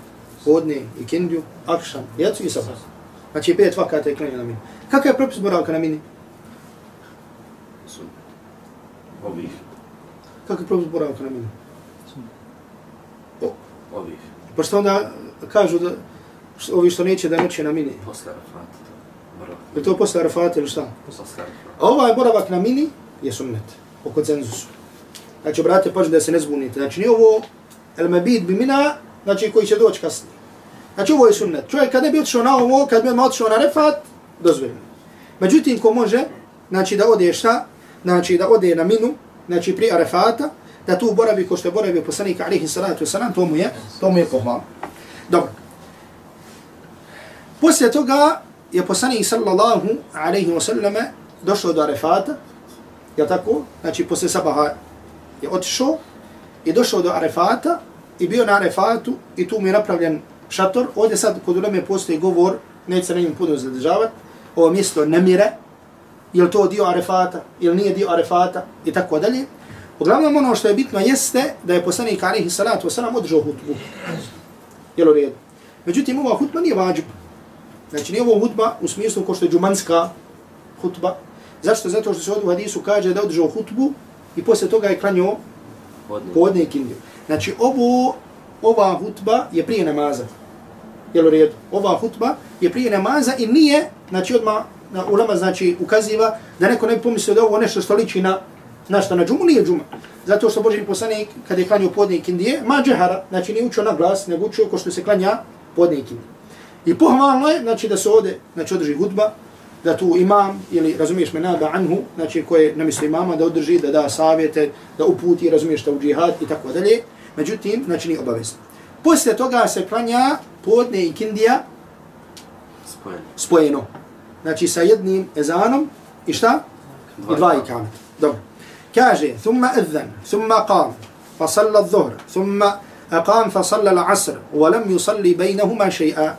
Podne i kindiju, akšan, jacu i sabah. Znači pet vakata je klanio na Minu. Kakav je propis boravka na Mini? ovih, Kakav je propis boravka na Mini? ovih, Pošto onda kažu da što- ovi što neće da noće na Mini. posle Arafata, Je to posle Arafata ili šta? posle Arafata. A ovaj boravak na Mini je sunnet. Po koncenzusu. Znači, brate, pažnje da se ne zbunite. Znači, nije ovo el mebid bi mina, znači koji će doći kasnije. Znači, ovo je sunnet. Čovjek kad ne bi otišao na ovo, kad bi odmah otišao na refat, dozvoljeno. Međutim, ko može, znači da ode šta? Znači, da ode na minu, znači pri arefata, da tu boravi ko što je boravio poslanika alihi salatu wasalam, to mu je, to mu je pohvalno. Dobro. Poslije toga je poslanik sallallahu alaihi wa sallame došao do Arefata, je tako? Znači, poslije sabaha je otišao i došao do Arefata i bio na Arefatu i tu mu je napravljen šator. Ovdje sad kod uleme postoji govor, neće se na njim puno zadržavati, ovo mjesto Nemire, je to dio Arefata, ili nije dio Arefata i tako dalje. Uglavnom ono što je bitno jeste da je poslanik alihi salatu wasalam održao hutbu. Jel u redu? Međutim, ova hutba nije vađib. Znači, nije ovo hutba u smislu ko što je džumanska hutba. Zašto? Zato što se ovdje u hadisu kaže da održao hutbu i poslije toga je klanio podne kindiju. Znači, ovo, ova hutba je prije namaza. Jel u redu? Ova hutba je prije namaza i nije, znači odmah na ulama znači ukaziva da neko ne pomisli da ovo nešto što liči na na što na džumu nije džuma. Zato što Boži poslanik kada je klanio podne kindije, ma džehara, znači nije učio na glas, nego učio ko što se klanja podne kindije. I pohvalno je, znači da se ode, znači održi hudba, da tu imam, ili razumiješ me nada anhu, znači koje namisli imama, da održi, da da savjete, da uputi, razumiješ da u džihad i tako dalje. Međutim, znači nije obavezno. Poslije toga se klanja podne i kindija spojeno. spojeno. Znači sa jednim ezanom i šta? I dva ikamet. Dobro. Kaže, thumma idhan, thumma qam, fa salla dhuhr, thumma aqam fa salla l'asr, wa lam yusalli bejnahuma še'a.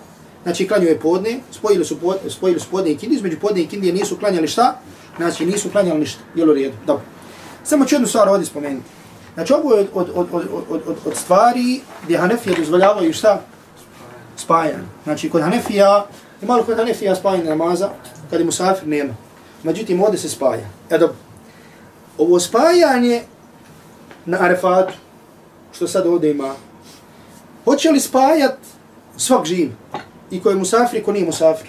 Znači klanju je podne, spojili su, pod, spojili su podne i kindi, između podne i kindije nisu klanjali šta? Znači nisu klanjali ništa. Jel u redu? Dobro. Samo ću jednu stvar ovdje spomenuti. Znači ovo je od, od, od, od, od, od stvari gdje Hanefija dozvoljavaju šta? Spajan. Znači kod Hanefija, ima li kod Hanefija spajanje namaza? Kad je musafir, nema. Međutim, ovdje se spaja. E dobro. Ovo spajanje na Arefatu, što sad ovdje ima, hoće li spajat svak živ? I ko je musafir i ko nije musafir?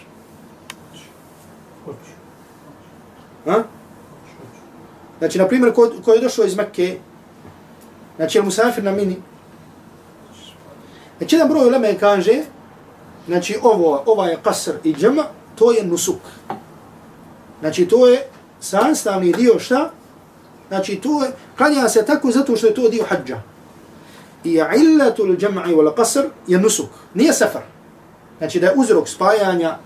Hoće. Ha? Znači, na primjer, ko, ko je došao iz Mekke, znači, je musafir na mini? Znači, jedan broj uleme kaže, znači, ovo, ova je kasr i džema, to je nusuk. Znači, to je sastavni dio šta? Znači, to je, klanja se tako zato što je to dio hađa. I illatul džem'i wal qasr je nusuk, nije safar. Znači, da je uzrok spajanja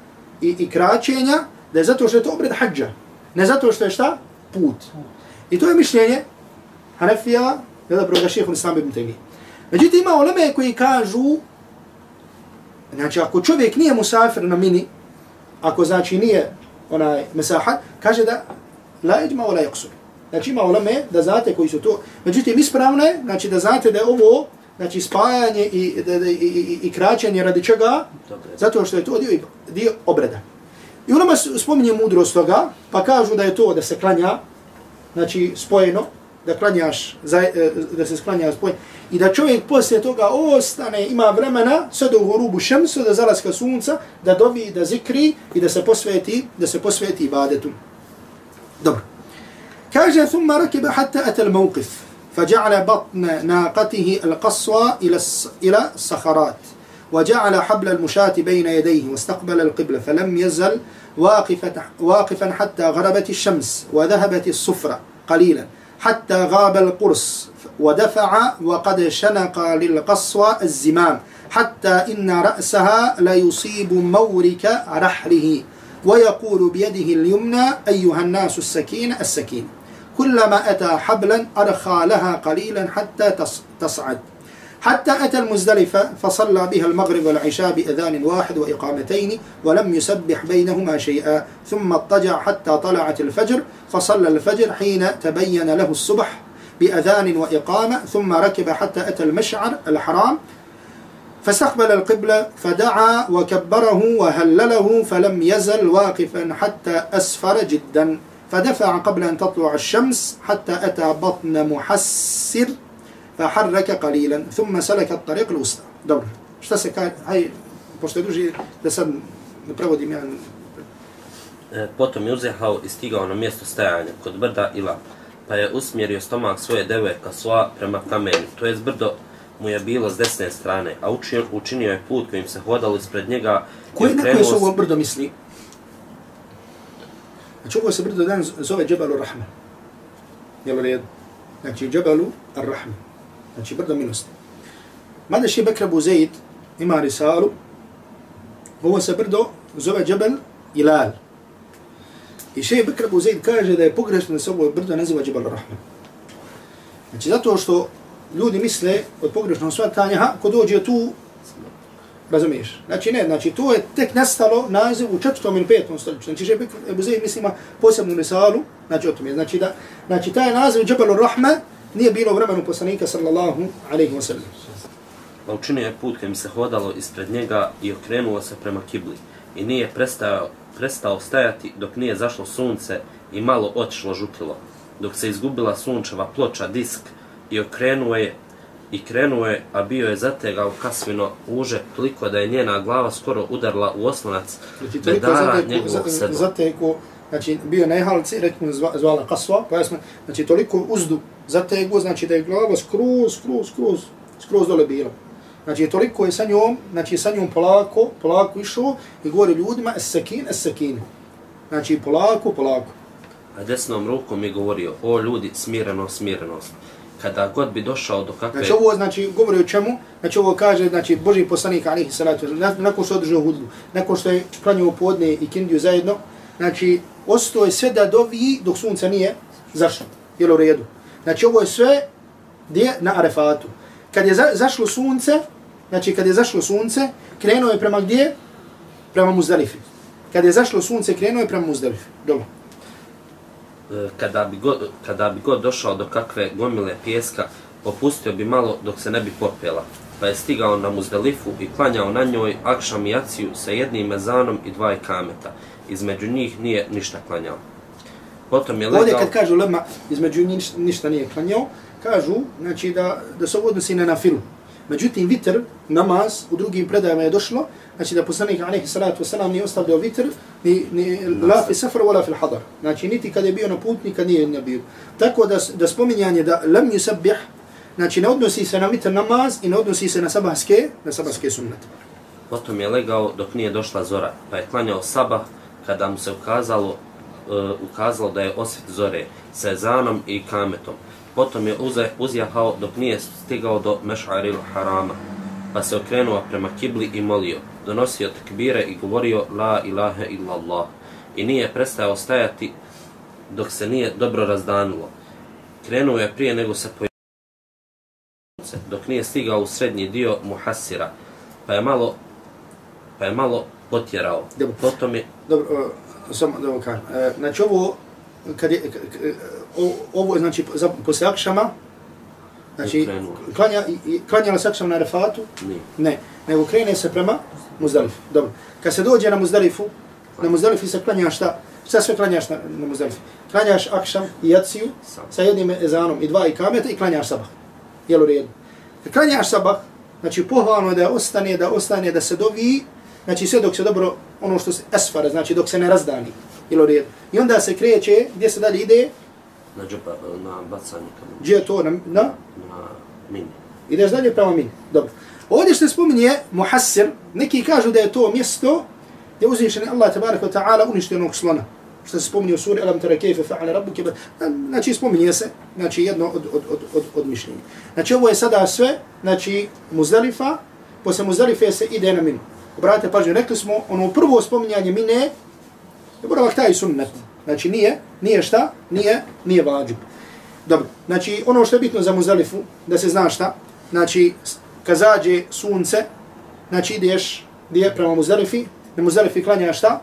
i, i kraćenja, da je zato što je to obred hađa. Ne zato što je šta? Put. I to je mišljenje Hanefija, je da proga šehu Islam ibn Taymi. Međutim, ima oleme koji kažu, znači, ako čovjek nije musafir na mini, ako znači nije onaj mesahat, kaže da la iđma o la yaksur. Znači ima ulame da znate koji su to. Međutim, ispravno je, znači da znate da je ovo znači spajanje i, da, da, i, i, i kraćanje radi čega? Zato što je to dio, dio obreda. I ulama spominje mudrost toga, pa kažu da je to da se klanja, znači spojeno, da klanjaš, da se sklanja spojeno, i da čovjek poslije toga ostane, ima vremena, sve do urubu šemsu, da zalaska sunca, da dovi, da zikri i da se posveti, da se posveti ibadetu. Dobro. Kaže, thumma rakiba hatta ata al-mawqif, فجعل بطن ناقته القصوى إلى إلى الصخرات وجعل حبل المشاة بين يديه واستقبل القبلة فلم يزل واقفا حتى غربت الشمس وذهبت الصفرة قليلا حتى غاب القرص ودفع وقد شنق للقصوى الزمام حتى إن رأسها لا يصيب مورك رحله. ويقول بيده اليمنى أيها الناس السكين السكين. كلما أتى حبلا أرخى لها قليلا حتى تصعد. حتى أتى المزدلفة فصلى بها المغرب والعشاء بأذان واحد وإقامتين ولم يسبح بينهما شيئا ثم اضطجع حتى طلعت الفجر فصلى الفجر حين تبين له الصبح بأذان وإقامة ثم ركب حتى أتى المشعر الحرام فاستقبل القبلة فدعا وكبره وهلله فلم يزل واقفا حتى أسفر جدا فدفع قبل أن تطلع الشمس حتى أتى بطن محسر فحرك قليلا ثم سلك الطريق الوسطى دور šta se kaže, haj, pošto je duži, da sad ne prevodim ja. E, potom je uzehao i stigao na mjesto stajanja kod brda Ila, pa je usmjerio stomak svoje deve kasua prema kamenu, to je brdo mu je bilo s desne strane, a učinio, učinio je put kojim se hodalo ispred njega. Koje, na koje su ovo brdo misli? Znači ovo se brdo dan zove Džebalu Rahma. Jel u redu? Znači Džebalu Rahma. Znači brdo milosti. Mada še Bekra Buzeid ima risalu, ovo se brdo zove Džebel Ilal. I še Bekra Buzeid kaže da je pogrešno da se ovo brdo naziva Džebel Rahman. Znači zato što ljudi misle od pogrešnog shvatanja, ha, ko dođe tu, razumiješ? Znači ne, znači to je tek nastalo naziv u četvrtom ili petom stoljeću. Znači še Bekr Abu mislima posebnu risalu, znači o tome. Znači da, znači taj naziv Džebal Rahman nije bilo u vremenu poslanika sallallahu alaihi wa sallam. Pa učinio je put kojim se hodalo ispred njega i okrenuo se prema kibli. I nije prestao, prestao stajati dok nije zašlo sunce i malo otišlo žutilo. Dok se izgubila sunčeva ploča, disk i okrenuo je i krenuo je, a bio je zategao kasvino uže toliko da je njena glava skoro udarla u oslonac bedara njegovog sedla. zateko, znači bio na halci, rekli mu zva, zvala kasva, pa jasno, znači toliko uzdu zatego, znači da je glava skroz, skroz, skroz, skroz dole bila. Znači toliko je sa njom, znači sa njom polako, polako išao i govori ljudima, es sakin, es sakin. Znači polako, polako. A desnom rukom je govorio, o ljudi, smireno, smirenost. Kada god bi došao do kakve... Znači ovo znači govori o čemu? Znači ovo kaže znači Boži poslanik alejhi salatu nakon što je održao hudbu, nakon što je klanjao podne i kindiju zajedno, znači ostao je sve da dovi dok sunce nije zašlo. Jel u redu? Znači ovo je sve gdje na Arefatu. Kad je za, zašlo sunce, znači kad je zašlo sunce, krenuo je prema gdje? Prema Muzdalifi. Kad je zašlo sunce, krenuo je prema Muzdalifi. Dobro. E, kada bi, god, kada bi god došao do kakve gomile pjeska, opustio bi malo dok se ne bi popela. Pa je stigao na Muzdalifu i klanjao na njoj akšam i jaciju sa jednim mezanom i dva kameta. Između njih nije ništa klanjao. Potom je Ovdje legao... kad kažu lema između njih ništa, nije klanjao, kažu znači da, da se odnosi na nafilu. Međutim, vitr, namaz, u drugim predajama je došlo, znači da poslanik alaihi salatu wasalam nije ostavljao vitr, ni, ni la fi safar, wala fil hadar. Znači, niti kad je bio na put, ni kad nije na bio. Tako da, da spominjanje da lam yusabbih, znači ne odnosi se na vitr namaz i ne odnosi se na sabahske, na sabahske sunnete. Potom je legao dok nije došla zora, pa je klanjao sabah kada mu se ukazalo, ukazalo da je osvit zore sa ezanom i kametom. Potom je uzjahao dok nije stigao do Meš'aril Harama, pa se okrenuo prema kibli i molio, donosio tekbire i govorio La ilaha illallah. I nije prestao stajati dok se nije dobro razdanilo. Krenuo je prije nego se pojavio dok nije stigao u srednji dio Muhassira, pa je malo pa je malo potjerao. Dobro. Potom je Dobro, uh, samo da vam kažem. Uh, znači ovo, kad je, o- ovo je znači za, posle akšama, znači klanja, i- i, klanjala se akšam na refatu, nije. ne, nego krene se prema Muzdalifu. Dobro, kad se dođe na Muzdalifu, na Muzdalifi se klanja šta? Šta sve klanjaš na, na Muzdalifi? Klanjaš akšam i jaciju sa jednim ezanom i dva ikameta i klanjaš sabah. Jel u redu? Kad klanjaš sabah, znači pohvalno je da ostane, da ostane, da se dovi, znači sve dok se dobro, ono što se esfara, znači dok se ne razdani. Jel u redu? I onda se kreće, gdje se dalje ide, Na džupa, na bacanje kamena. gdje je to, na, na Na mini. Ideš dalje prema min. Dobro. Ovdje što spominje Muhassir, neki kažu da je to mjesto gdje uzvišeni Allah tabaraka wa ta'ala uništenog slona. Što se spominje u suri Alam tara kejfe fa'ala rabbuke. ba- Znači spominje se, znači jedno od, od, od, od, od mišljenja. Znači ovo je sada sve, znači Muzdalifa, posle Muzdalife se ide na minu. Obratite pažnju, rekli smo, ono prvo spominjanje mine je boravak taj sunnet. Znači nije, nije šta? Nije, nije vađib. Dobro, znači ono što je bitno za Muzalifu, da se zna šta, znači kad zađe sunce, znači ideš gdje prema Muzalifi, na Muzalifi klanja šta?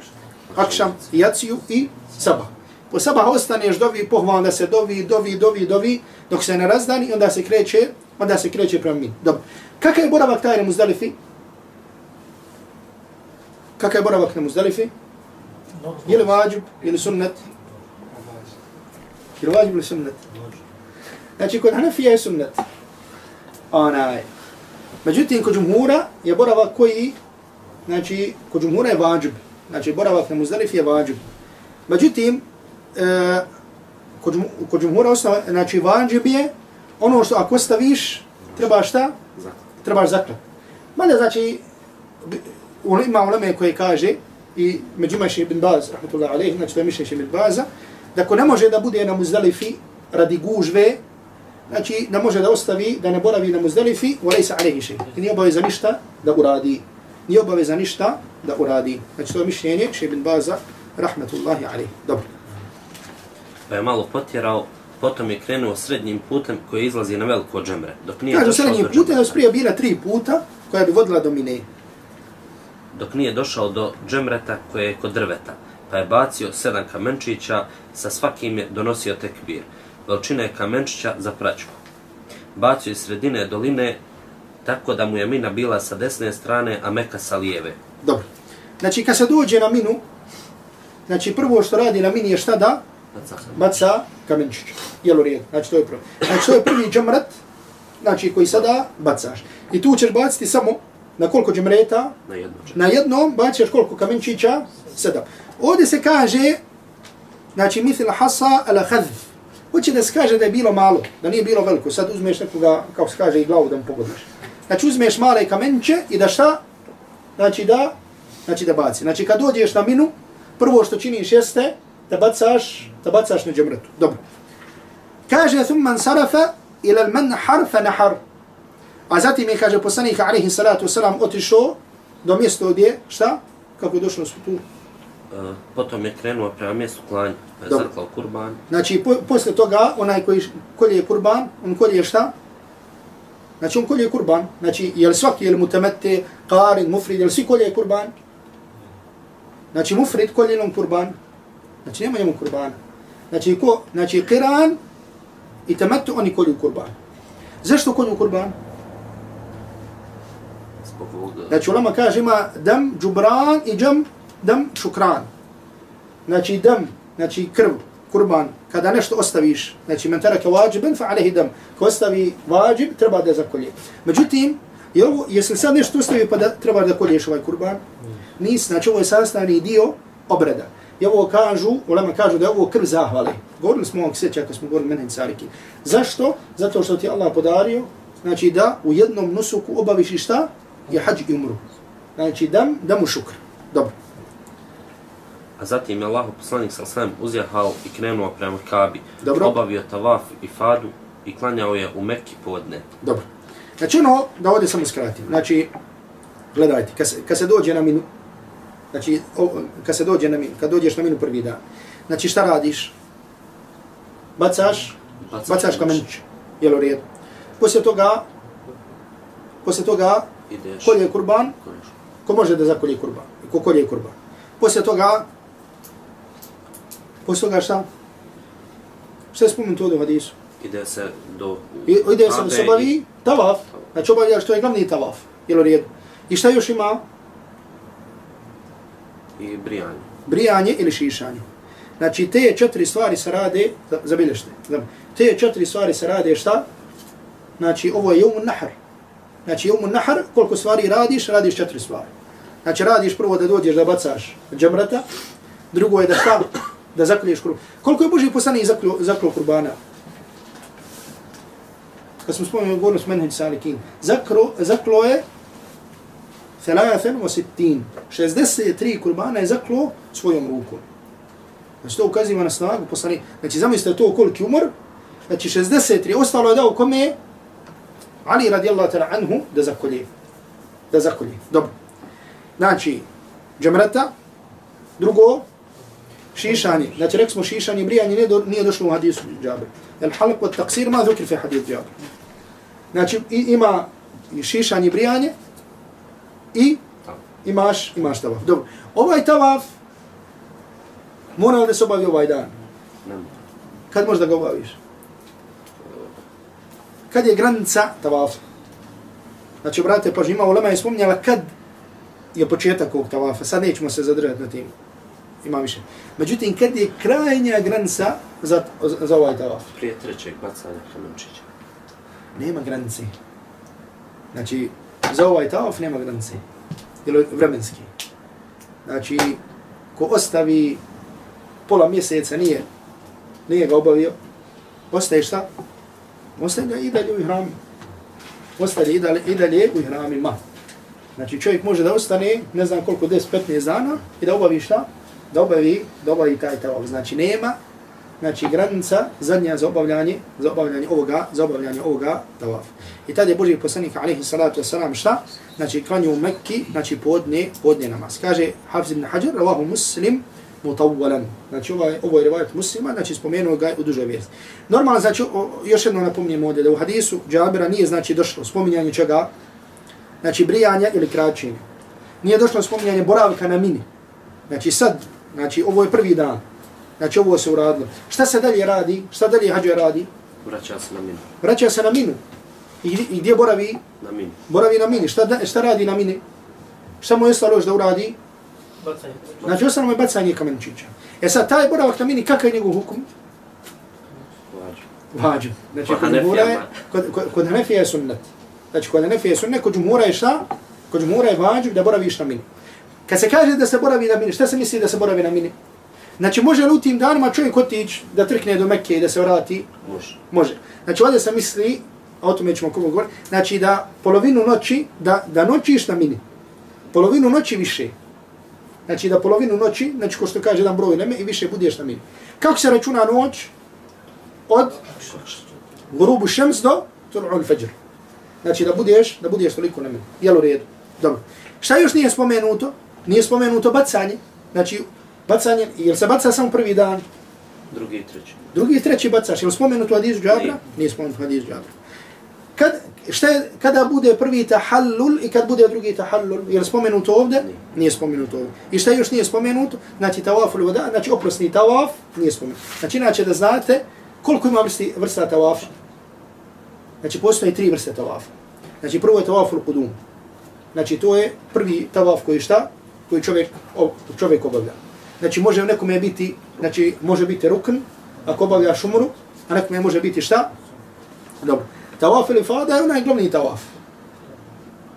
Akšam, jaciju i sabah. Po sabah ostaneš dovi, pohvalno da se dovi, dovi, dovi, dovi, dok se ne razdani, onda se kreće, onda se kreće prema min. Dobro, kakav je boravak taj na Muzalifi? Kakav je boravak na Muzdalifi? Je li vađib, je li sunnet? Je li vađib ili sunnet? Znači, kod Hanafija je sunnet. Onaj. Međutim, kod džumhura je boravak koji, znači, kod džumhura je vađib. Znači, boravak na Muzdalifi je vađib. Međutim, e, kod, kod džumhura osnova, znači, vađib je ono što ako staviš, treba šta? Trebaš zaklat. Mada, znači, ima uleme koje kaže, i među imaš ibn Baz, rahmatullah alaih, znači to je mišljenje ibn Baza, da ko ne može da bude na Muzdalifi radi gužve, znači da može da ostavi, da ne boravi na Muzdalifi, volej sa alaihi še. I nije obaveza ništa da uradi. Nije obaveza ništa da uradi. Znači to je mišljenje še ibn Baza, rahmatullahi alaih. Dobro. pa je malo potjerao, potom je krenuo srednjim putem koji izlazi na veliko džemre. Dok nije Kažu došao srednji do puta, džemreta. da su prije bila tri puta koja bi vodila do Mine. Dok nije došao do džemreta koje je kod drveta, pa je bacio sedam kamenčića, sa svakim je donosio tekbir. Veličina je kamenčića za praćku. Bacio iz sredine doline, tako da mu je mina bila sa desne strane, a Meka sa lijeve. Dobro. Znači, kad se dođe na minu, znači prvo što radi na mini je šta da? Baca kamenčić. Jelo rijed. Znači, to je prvo. Znači, to je prvi džemret, znači, koji sada bacaš. I tu ćeš baciti samo na koliko džemreta? Na jedno džemre. Na jednom bacaš koliko kamenčića? Sedam. Ovdje se kaže, znači, mithl hasa ala khadf. Hoće da se kaže da je bilo malo, da nije bilo veliko. Sad uzmeš nekoga, kao se kaže, i glavu da mu pogodiš. Znači, uzmeš male kamenče i da šta? Znači, da, znači da baci. Znači, kad dođeš na minu, prvo što činiš jeste da bacaš, da bacaš na džemretu. Dobro. Kaže, thumman sarafa ila al-manhar fa nahar. A zatim je, kaže poslanik, alaihi salatu wasalam, otišao do mjesta gdje, šta? Kako je došlo su tu? E, Potom je krenuo prema mjestu klanja, pa je Dobro. zaklao kurban. Znači, po, posle toga, onaj koji kolje kurban, on kolje šta? Znači, on kolje kurban. Znači, je li svaki, je li mutamete, qarin, mufrid, je li svi kolje kurban? Znači, mufrid kolje nam kurban. Znači, nema njemu kurbana. Znači, ko, znači, qiran i tametu, oni kolju kurban. Zašto kolju kurban? Znači, ulama kaže ima dam džubran i džam dam šukran. Znači, dam, znači krv, kurban, kada nešto ostaviš, znači men taraka vađiben, fa alehi dam. Ko ostavi vađib, treba da zakolje. Međutim, je ovo, jesi li sad nešto ostavi pa da treba da kolješ ovaj kurban? Nis, znači ovo je sastavni dio obreda. I ovo kažu, ulema kažu da je ovo krv zahvale. Govorili smo ovog sjeća kad smo govorili menen cariki. Zašto? Zato što ti Allah podario, znači da u jednom nusuku obaviš i šta? Je hađ i umru. Znači dam, damu šukr. Dobro. A zatim je Allah poslanik sa svem uzjahao i krenuo prema Kabi. Dobro. Obavio tavaf i fadu i klanjao je u Mekki podne. Dobro. Znači ono, da ovdje samo skratim. Znači, gledajte, kad se, kad se dođe na minu, znači, o, kad se dođe na minu, kad dođeš na minu prvi dan, znači šta radiš? Bacaš, Bacaš bacaš kamenić, jel u redu. Poslije toga, poslije toga, Ideš. kolje kurban, Kolješ. ko može da zakolje kurban, ko kolje kurban. Poslije toga, poslije toga šta? Šta je spomenuto ovdje u hadisu? Ide se do... I, ide se da Kabe se obavi tavaf. Znači obavljaš, to je glavni tavaf. Jel u redu? I šta još ima? I, i brijanje. Brijanje ili šišanje. Znači te četiri stvari se rade, za- zabilješte, te četiri stvari se rade šta? Znači ovo je jeumun nahar. Znači jeumun nahar, koliko stvari radiš, radiš četiri stvari. Znači radiš prvo da dođeš da bacaš džemrata, drugo je da šta? Da zaklješ kurban. Koliko je Boži poslanik zakljo, zakljo kurbana? Kad smo spomenuli govorili s menheđ salikin. Zakro, zaklo je Thalathan wa sittin. 63 kurbana je zaklo svojom rukom. Znači to ukaziva na snagu poslani. Znači zamislite to koliki umor. Znači 63. Ostalo je dao kome? Ali radijallahu ta'ala anhu da zakolje. Da zakolje. Dobro. Znači, džemrata. Drugo, šišanje. Znači rekli smo šišanje, brijanje nije, do, nije došlo u hadisu džabir. El halq wa taqsir ma dhukir fi hadis džabir. Znači i, ima šišanje, brijanje i imaš, imaš tavaf. Dobro. Ovaj tavaf mora da se obavi ovaj dan. Kad možda ga obaviš? Kad je granica tavafa? Znači, brate, pa ima ulema je spomnjala kad je početak ovog tavafa. Sad nećemo se zadržati na tim. Ima više. Međutim, kad je krajnja granica za, za, ovaj tavaf? Prije trećeg bacanja kamenčića. Nema granice. Znači, za ovaj tavaf nema granice. Ili vremenski. Znači, ko ostavi pola mjeseca nije, nije ga obavio, ostaje šta? Ostavlja i dalje u ihramu. Ostavlja i dalje, i dalje u ihramima. Znači čovjek može da ostane, ne znam koliko, 10-15 dana i da obavi šta? Da obavi, da obavi taj tavaf. Znači nema, znači granica zadnja za obavljanje, za obavljanje ovoga, za obavljanje ovoga tavaf. I tada je Boži poslanik alaihi salatu wasalam šta? Znači klanju u Mekki, znači podne, podne namaz. Kaže Hafiz ibn Hajar, ravahu muslim, mutawwalan. Znači ovaj, ovo je rivajat muslima, znači spomenuo ga u dužoj vijesti. Normalno, znači, o, još jedno napominjem ovdje, da u hadisu Džabira nije znači došlo spominjanje čega, znači brijanja ili kraćenja. Nije došlo spominjanje boravka na mini. Znači sad, znači ovo je prvi dan, znači ovo se uradilo. Šta se dalje radi? Šta dalje hađa radi? Vraća se na minu. Vraća se na minu. I, i gdje boravi? Na minu. Boravi na mini. Šta, da, šta radi na mini? Šta mu je ostalo još da uradi? Bacanje. Znači ostalo mu je bacanje kamenčića. E sad, taj boravak na mini, kakav je njegov hukum? Vađu. Znači, Kod džumhura je, kod, kod, kod Hanefija je sunnet. Znači, kod Hanefija je sunnet, kod džumhura je šta? Kod džumhura je vađu da boraviš na mini. Kad se kaže da se boravi na mini, šta se misli da se boravi na mini? Znači, može li u tim danima čovjek otići da trkne do Mekke i da se vrati? Može. Može. Znači, ovdje se misli, a o tome ćemo kako govoriti, znači da polovinu noći, da, da noćiš na mini. Polovinu noći više. Znači da polovinu noći, znači ko što kaže jedan broj neme i više budeš na mini. Kako se računa noć? Od gurubu šems do tur'ul fajr. Znači da budeš, da budeš toliko na mini. Jel u redu? Dobro. Šta još nije spomenuto? Nije spomenuto bacanje. Znači, bacanje, jel se baca samo prvi dan? Drugi i treći. Drugi i treći bacaš. Jel spomenuto hadisu Džabra? Nije. Nije spomenuto hadisu Džabra. Šta je, kada bude prvi tahallul i kad bude drugi tahallul? Jel spomenuto ovdje? Nije. Nije spomenuto ovdje. I šta još nije spomenuto? Znači tawaful vada, znači oprosni tawaf, nije spomenuto. Znači inače da znate koliko ima vrsti, vrsta tawafa. Znači postoje tri vrste tawafa. Znači prvo je tawaful qudum. Znači to je prvi tawaf koji šta? Koji čovjek, čovjek obavlja. Znači može nekome biti, znači može biti rukn, ako obavljaš umru, a nekome može biti šta? Dobro. Tawaf ili fada je onaj glavni tawaf.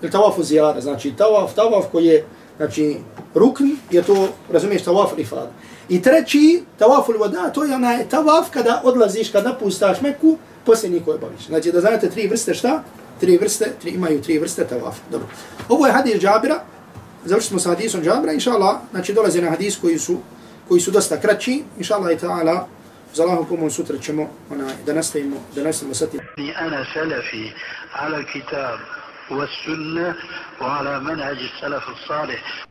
Ili tawaf u zijara, znači tawaf, tawaf koji je, znači, rukn je to, razumiješ, tawaf ili fada. I treći, tawaf ili vada, to je onaj tawaf kada odlaziš, kada napustaš Meku, posljednji koji obaviš. Znači da znate tri vrste šta? Tri vrste, tri, imaju tri vrste tawaf. Dobro. Ovo je hadis Džabira, završili smo sa hadisom Džabira, inša Allah, znači dolaze na hadis koji su, koji su dosta kraći, inša Allah i ta'ala, za Allahu pomoć sutra ćemo onaj, da nastavimo, da nastavimo sa tim. أنا سلفي على الكتاب والسنة وعلى منهج السلف الصالح